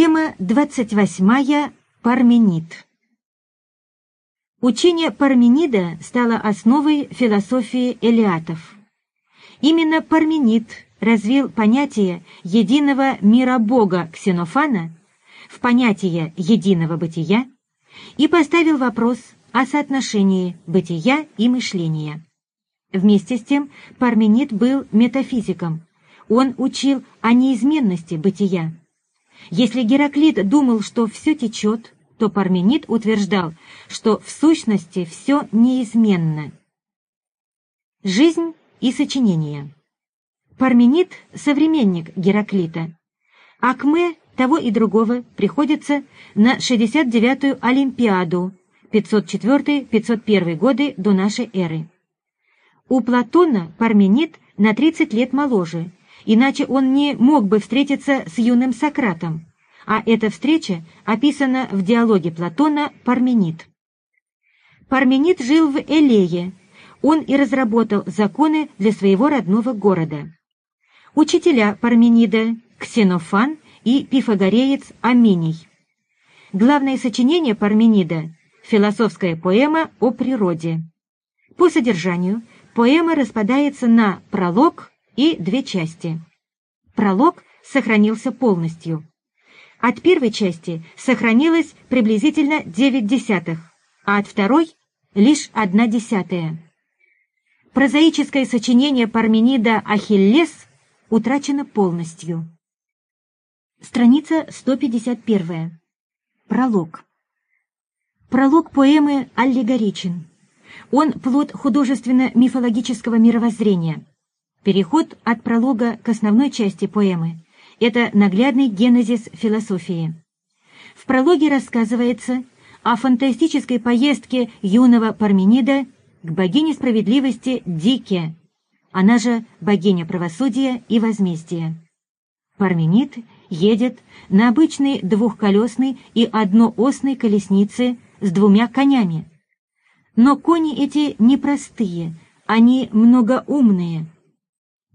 Тема 28. Парменид. Учение Парменида стало основой философии элиатов. Именно Парменид развил понятие единого мира Бога Ксенофана в понятие единого бытия и поставил вопрос о соотношении бытия и мышления. Вместе с тем Парменид был метафизиком. Он учил о неизменности бытия. Если Гераклит думал, что все течет, то Парменид утверждал, что в сущности все неизменно. Жизнь и сочинение. Парменид — современник Гераклита. Акме того и другого приходится на 69-ю Олимпиаду 504-501 годы до нашей эры. У Платона Парменид на 30 лет моложе, иначе он не мог бы встретиться с юным Сократом, а эта встреча описана в диалоге Платона «Парменид». Парменид жил в Элее, он и разработал законы для своего родного города. Учителя Парменида – Ксенофан и пифагореец Аминий. Главное сочинение Парменида – философская поэма о природе. По содержанию поэма распадается на пролог и две части. Пролог сохранился полностью. От первой части сохранилось приблизительно 9 десятых, а от второй — лишь одна десятая. Прозаическое сочинение Парменида «Ахиллес» утрачено полностью. Страница 151. Пролог. Пролог поэмы аллегоричен. Он плод художественно-мифологического мировоззрения. Переход от пролога к основной части поэмы – это наглядный генезис философии. В прологе рассказывается о фантастической поездке юного Парменида к богине справедливости Дике, она же богиня правосудия и возмездия. Парменид едет на обычной двухколесной и одноосной колеснице с двумя конями. Но кони эти непростые, они многоумные –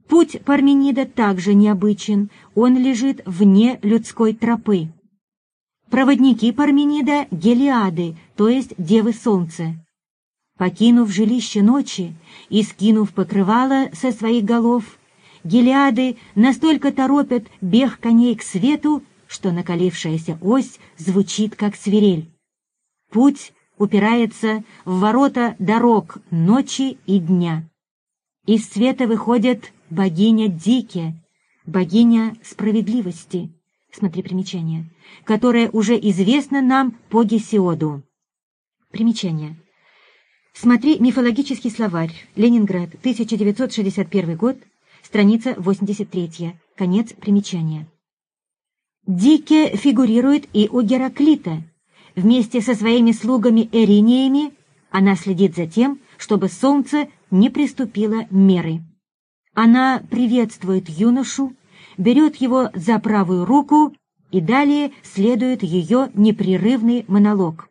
Путь Парменида также необычен, он лежит вне людской тропы. Проводники Парменида — Гелиады, то есть Девы Солнца. Покинув жилище ночи и скинув покрывало со своих голов, Гелиады настолько торопят бег коней к свету, что накалившаяся ось звучит как свирель. Путь упирается в ворота дорог ночи и дня. Из света выходят богиня Дике, богиня справедливости, смотри примечание, которая уже известна нам по Гесиоду. Примечание. Смотри мифологический словарь, Ленинград, 1961 год, страница 83, конец примечания. Дике фигурирует и у Гераклита. Вместе со своими слугами-эриниями она следит за тем, чтобы солнце не приступило меры. Она приветствует юношу, берет его за правую руку, и далее следует ее непрерывный монолог.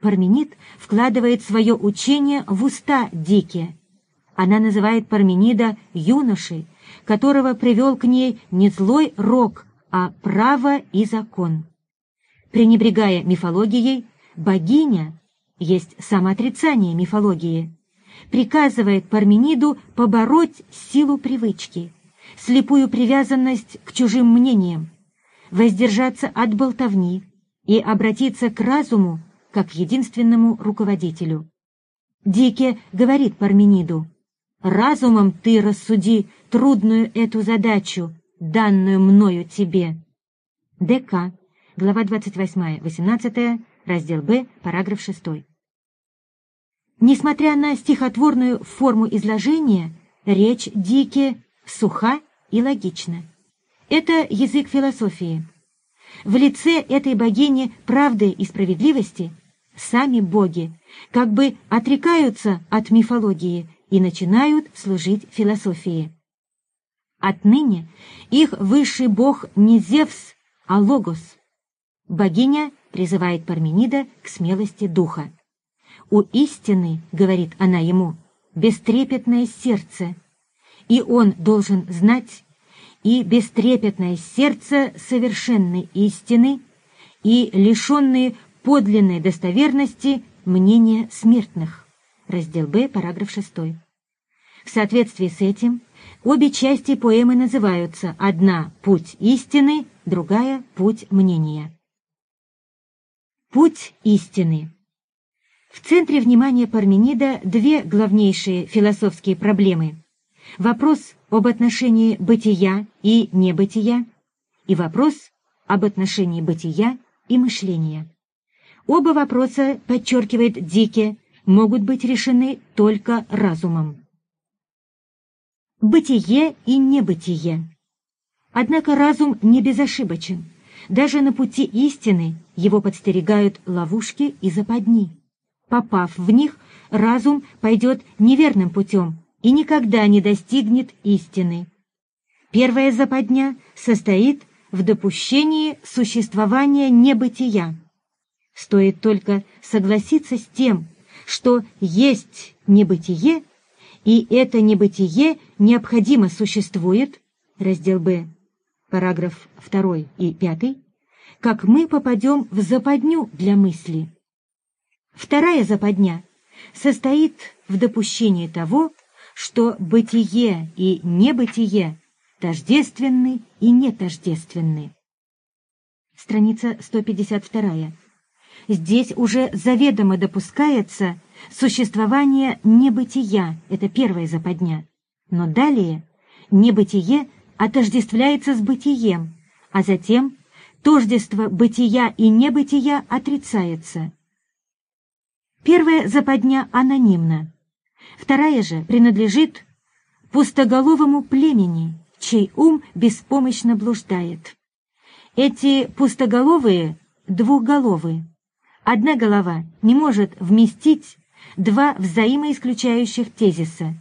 Парменид вкладывает свое учение в уста Дике. Она называет Парменида юношей, которого привел к ней не злой рок, а право и закон. Пренебрегая мифологией, богиня есть самоотрицание мифологии приказывает Пармениду побороть силу привычки, слепую привязанность к чужим мнениям, воздержаться от болтовни и обратиться к разуму как единственному руководителю. Дике говорит Пармениду, «Разумом ты рассуди трудную эту задачу, данную мною тебе». ДК, глава 28-18, раздел Б, параграф 6. Несмотря на стихотворную форму изложения, речь Дике суха и логична. Это язык философии. В лице этой богини правды и справедливости сами боги как бы отрекаются от мифологии и начинают служить философии. Отныне их высший бог не Зевс, а Логос. Богиня призывает Парменида к смелости духа. «У истины, — говорит она ему, — бестрепетное сердце, и он должен знать, и бестрепетное сердце совершенной истины и лишенные подлинной достоверности мнения смертных. Раздел Б, параграф 6. В соответствии с этим обе части поэмы называются одна «Путь истины», другая «Путь мнения». Путь истины. В центре внимания Парменида две главнейшие философские проблемы. Вопрос об отношении бытия и небытия и вопрос об отношении бытия и мышления. Оба вопроса, подчеркивает Дике, могут быть решены только разумом. Бытие и небытие. Однако разум не безошибочен. Даже на пути истины его подстерегают ловушки и западни. Попав в них, разум пойдет неверным путем и никогда не достигнет истины. Первая западня состоит в допущении существования небытия. Стоит только согласиться с тем, что есть небытие, и это небытие необходимо существует, раздел Б, параграф 2 и 5, как мы попадем в западню для мысли. Вторая западня состоит в допущении того, что бытие и небытие тождественны и нетождественны. Страница 152. Здесь уже заведомо допускается существование небытия, это первая западня. Но далее небытие отождествляется с бытием, а затем тождество бытия и небытия отрицается. Первая западня анонимна, вторая же принадлежит пустоголовому племени, чей ум беспомощно блуждает. Эти пустоголовые двухголовые. Одна голова не может вместить два взаимоисключающих тезиса.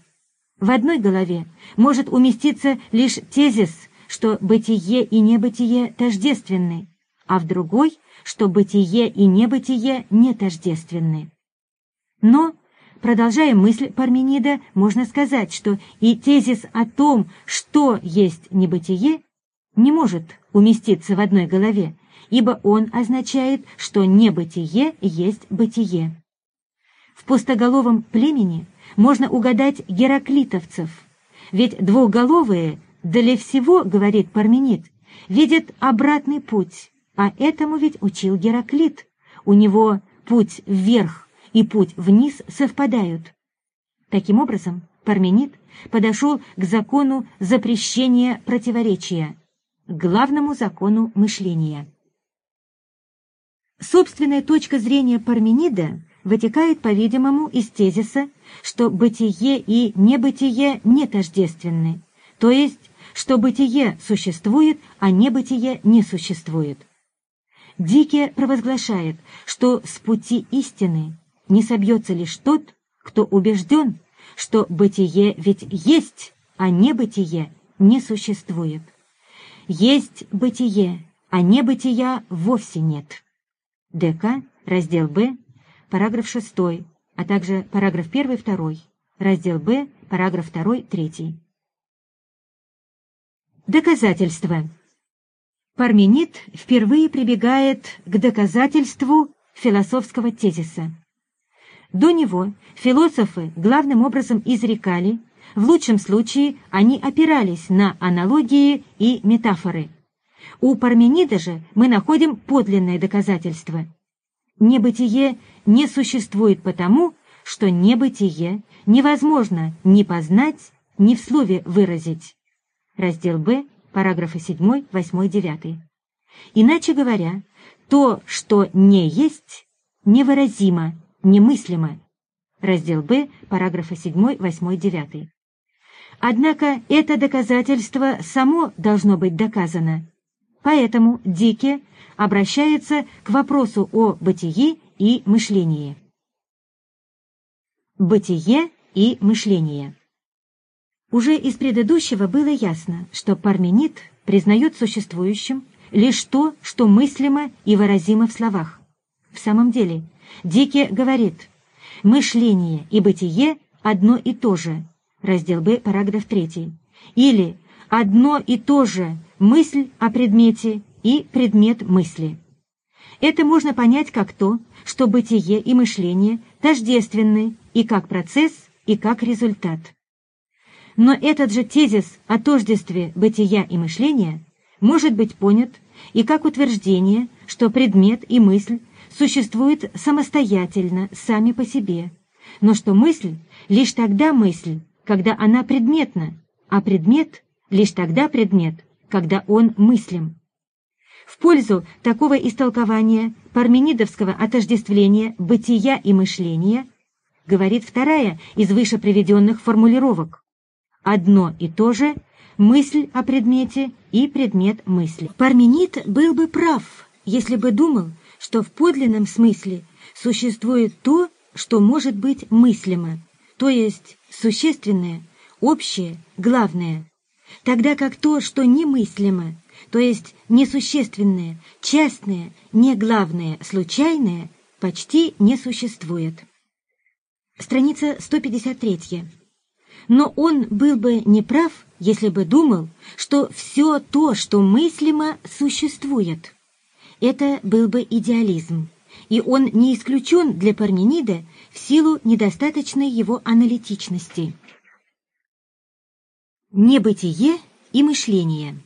В одной голове может уместиться лишь тезис, что бытие и небытие тождественны, а в другой, что бытие и небытие не тождественны. Но, продолжая мысль Парменида, можно сказать, что и тезис о том, что есть небытие, не может уместиться в одной голове, ибо он означает, что небытие есть бытие. В пустоголовом племени можно угадать гераклитовцев, ведь двухголовые для всего, говорит Парменид, видят обратный путь, а этому ведь учил Гераклит. У него путь вверх и путь вниз совпадают. Таким образом, Парменид подошел к закону запрещения противоречия, к главному закону мышления. Собственная точка зрения Парменида вытекает, по-видимому, из тезиса, что бытие и небытие не тождественны, то есть, что бытие существует, а небытие не существует. Дике провозглашает, что с пути истины не собьется лишь тот, кто убежден, что бытие ведь есть, а небытие не существует. Есть бытие, а небытия вовсе нет. ДК, раздел Б, параграф 6, а также параграф 1 и 2, раздел Б, параграф 2, 3. Доказательства. Парменид впервые прибегает к доказательству философского тезиса. До него философы главным образом изрекали, в лучшем случае они опирались на аналогии и метафоры – у Парменида же мы находим подлинное доказательство. Небытие не существует потому, что небытие невозможно ни познать, ни в слове выразить. Раздел Б, параграфы 7, 8, 9. Иначе говоря, то, что не есть, невыразимо, немыслимо. Раздел Б, параграфы 7, 8, 9. Однако это доказательство само должно быть доказано, Поэтому Дике обращается к вопросу о бытии и мышлении. Бытие и мышление. Уже из предыдущего было ясно, что Парменид признает существующим лишь то, что мыслимо и выразимо в словах. В самом деле, Дике говорит, мышление и бытие одно и то же, раздел Б, параграф 3, или одно и то же мысль о предмете и предмет мысли. Это можно понять как то, что бытие и мышление тождественны и как процесс, и как результат. Но этот же тезис о тождестве бытия и мышления может быть понят и как утверждение, что предмет и мысль существуют самостоятельно, сами по себе, но что мысль лишь тогда мысль, когда она предметна, а предмет лишь тогда предмет, когда он мыслим. В пользу такого истолкования парменидовского отождествления бытия и мышления говорит вторая из выше приведенных формулировок. Одно и то же мысль о предмете и предмет мысли. Парменид был бы прав, если бы думал, что в подлинном смысле существует то, что может быть мыслимо, то есть существенное, общее, главное, тогда как то, что немыслимо, то есть несущественное, частное, не главное, случайное, почти не существует. Страница 153. Но он был бы неправ, если бы думал, что все то, что мыслимо, существует. Это был бы идеализм, и он не исключен для Парменида в силу недостаточной его аналитичности. Небытие и мышление.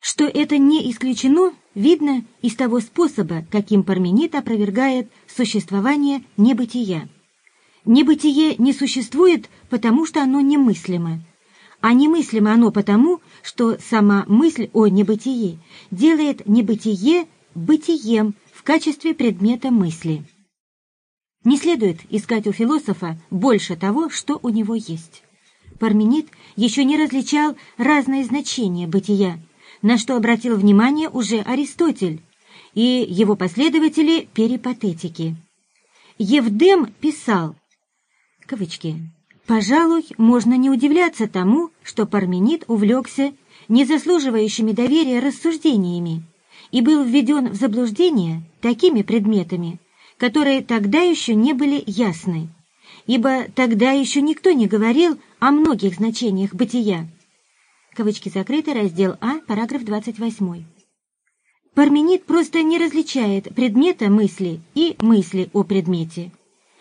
Что это не исключено, видно из того способа, каким Парменид опровергает существование небытия. Небытие не существует, потому что оно немыслимо, а немыслимо оно потому, что сама мысль о небытии делает небытие бытием в качестве предмета мысли. Не следует искать у философа больше того, что у него есть. Парменид еще не различал разные значения бытия, на что обратил внимание уже Аристотель и его последователи перипатетики. Евдем писал, кавычки, Пожалуй, можно не удивляться тому, что Парменид увлекся незаслуживающими доверия рассуждениями и был введен в заблуждение такими предметами, которые тогда еще не были ясны, ибо тогда еще никто не говорил о многих значениях бытия. Кавычки закрыты, раздел А, параграф 28. Парменид просто не различает предмета мысли и мысли о предмете.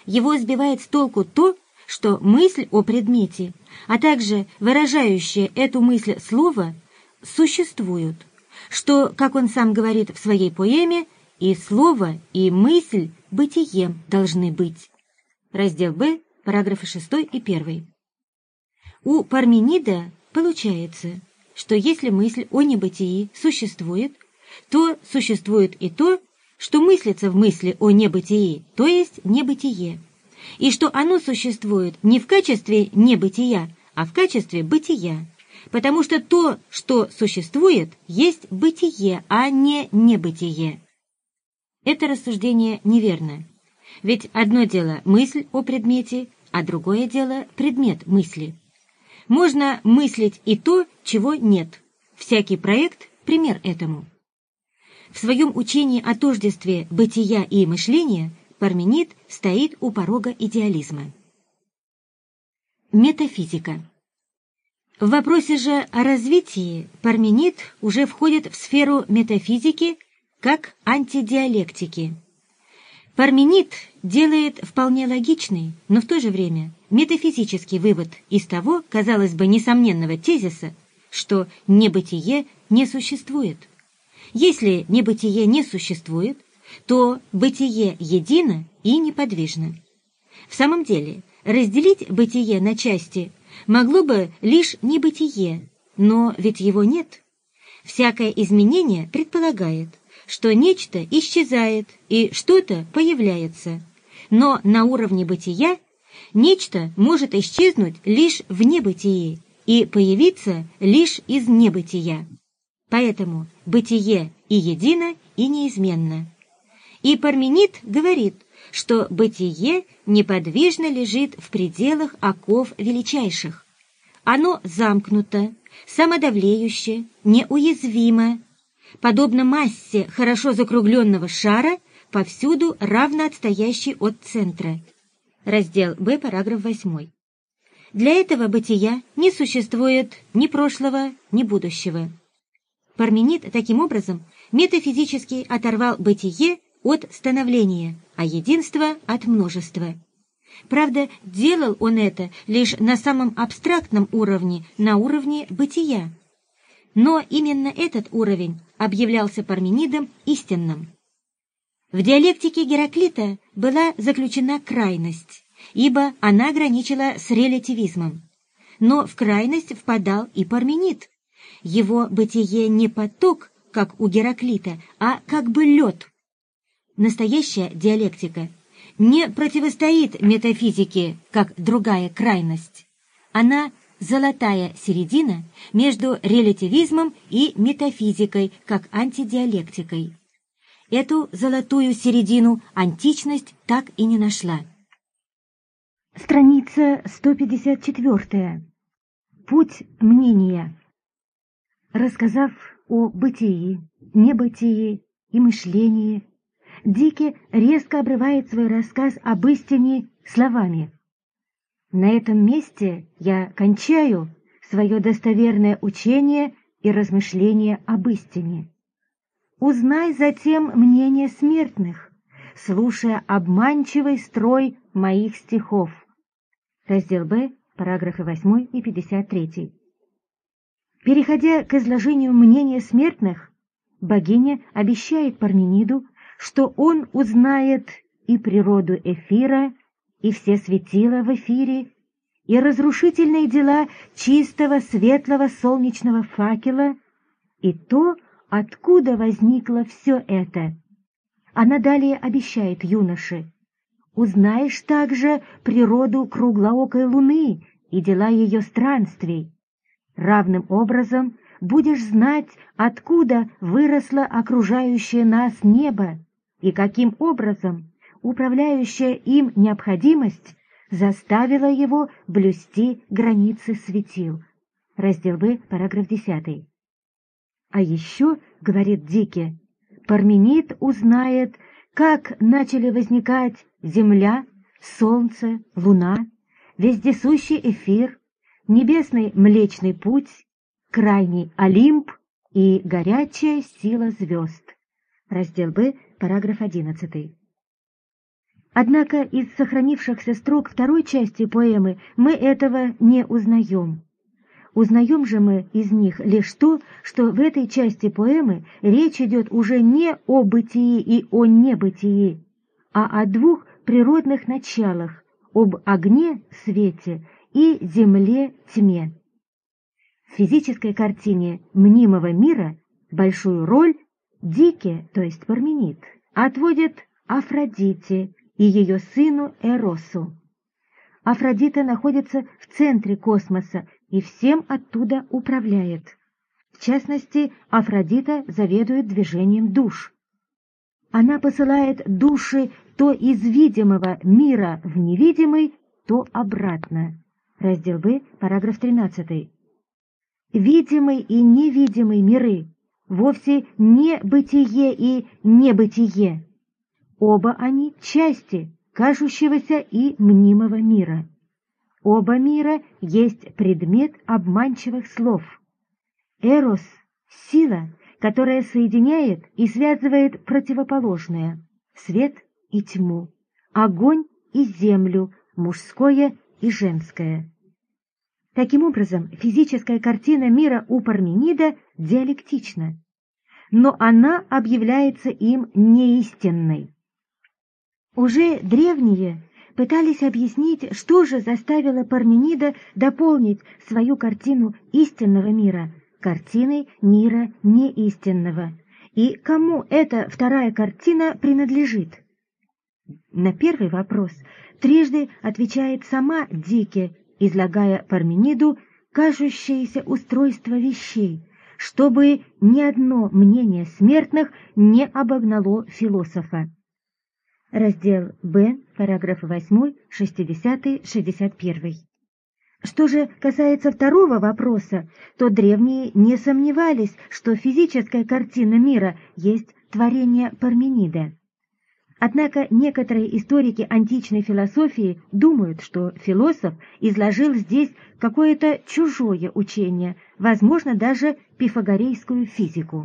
Его сбивает с толку то, что мысль о предмете, а также выражающее эту мысль слово, существуют, что, как он сам говорит в своей поэме, и слово, и мысль бытием должны быть. Раздел Б, параграфы 6 и 1. У Парменида получается, что если мысль о небытии существует, то существует и то, что мыслится в мысли о небытии, то есть небытие и что оно существует не в качестве небытия, а в качестве бытия, потому что то, что существует, есть бытие, а не небытие. Это рассуждение неверно. Ведь одно дело мысль о предмете, а другое дело предмет мысли. Можно мыслить и то, чего нет. Всякий проект – пример этому. В своем учении о тождестве бытия и мышления Парменид стоит у порога идеализма. Метафизика. В вопросе же о развитии Парменид уже входит в сферу метафизики как антидиалектики. Парменид делает вполне логичный, но в то же время метафизический вывод из того, казалось бы, несомненного тезиса, что небытие не существует. Если небытие не существует, то бытие едино и неподвижно. В самом деле, разделить бытие на части могло бы лишь небытие, но ведь его нет. Всякое изменение предполагает, что нечто исчезает и что-то появляется, но на уровне бытия нечто может исчезнуть лишь в небытии и появиться лишь из небытия. Поэтому бытие и едино, и неизменно. И Парменид говорит, что бытие неподвижно лежит в пределах оков величайших. Оно замкнуто, самодавлеюще, неуязвимо, подобно массе хорошо закругленного шара, повсюду равно отстоящей от центра. Раздел Б, параграф 8. Для этого бытия не существует ни прошлого, ни будущего. Парменид таким образом метафизически оторвал бытие от становления, а единство от множества. Правда, делал он это лишь на самом абстрактном уровне, на уровне бытия. Но именно этот уровень объявлялся Парменидом истинным. В диалектике Гераклита была заключена крайность, ибо она граничила с релятивизмом. Но в крайность впадал и Парменид. Его бытие не поток, как у Гераклита, а как бы лед. Настоящая диалектика не противостоит метафизике, как другая крайность. Она золотая середина между релятивизмом и метафизикой, как антидиалектикой. Эту золотую середину античность так и не нашла. Страница 154. Путь мнения. Рассказав о бытии, небытии и мышлении, Дики резко обрывает свой рассказ об истине словами. «На этом месте я кончаю свое достоверное учение и размышление об истине. Узнай затем мнение смертных, слушая обманчивый строй моих стихов». Раздел Б, параграфы 8 и 53. Переходя к изложению мнения смертных, богиня обещает Пармениду что он узнает и природу эфира, и все светила в эфире, и разрушительные дела чистого светлого солнечного факела, и то, откуда возникло все это. Она далее обещает юноше, «Узнаешь также природу круглоокой луны и дела ее странствий. Равным образом будешь знать, откуда выросло окружающее нас небо, и каким образом управляющая им необходимость заставила его блюсти границы светил. Раздел Б, параграф 10. А еще, говорит Дике, Парменид узнает, как начали возникать Земля, Солнце, Луна, вездесущий эфир, небесный Млечный Путь, крайний Олимп и горячая сила звезд. Раздел Б, параграф 11. Однако из сохранившихся строк второй части поэмы мы этого не узнаем. Узнаем же мы из них лишь то, что в этой части поэмы речь идет уже не о бытии и о небытии, а о двух природных началах, об огне, свете и земле, тьме. В физической картине мнимого мира большую роль Дике, то есть Парменид, отводит Афродите и ее сыну Эросу. Афродита находится в центре космоса и всем оттуда управляет. В частности, Афродита заведует движением душ. Она посылает души то из видимого мира в невидимый, то обратно. Раздел Б, параграф 13. Видимый и невидимый миры вовсе не бытие и небытие. Оба они части кажущегося и мнимого мира. Оба мира есть предмет обманчивых слов. Эрос — сила, которая соединяет и связывает противоположное — свет и тьму, огонь и землю, мужское и женское. Таким образом, физическая картина мира у Парменида диалектична, но она объявляется им неистинной. Уже древние пытались объяснить, что же заставило Парменида дополнить свою картину истинного мира картиной мира неистинного, и кому эта вторая картина принадлежит. На первый вопрос трижды отвечает сама Дике излагая Пармениду кажущееся устройство вещей, чтобы ни одно мнение смертных не обогнало философа. Раздел Б, параграф 8, 60, 61. Что же касается второго вопроса, то древние не сомневались, что физическая картина мира есть творение Парменида. Однако некоторые историки античной философии думают, что философ изложил здесь какое-то чужое учение, возможно, даже пифагорейскую физику.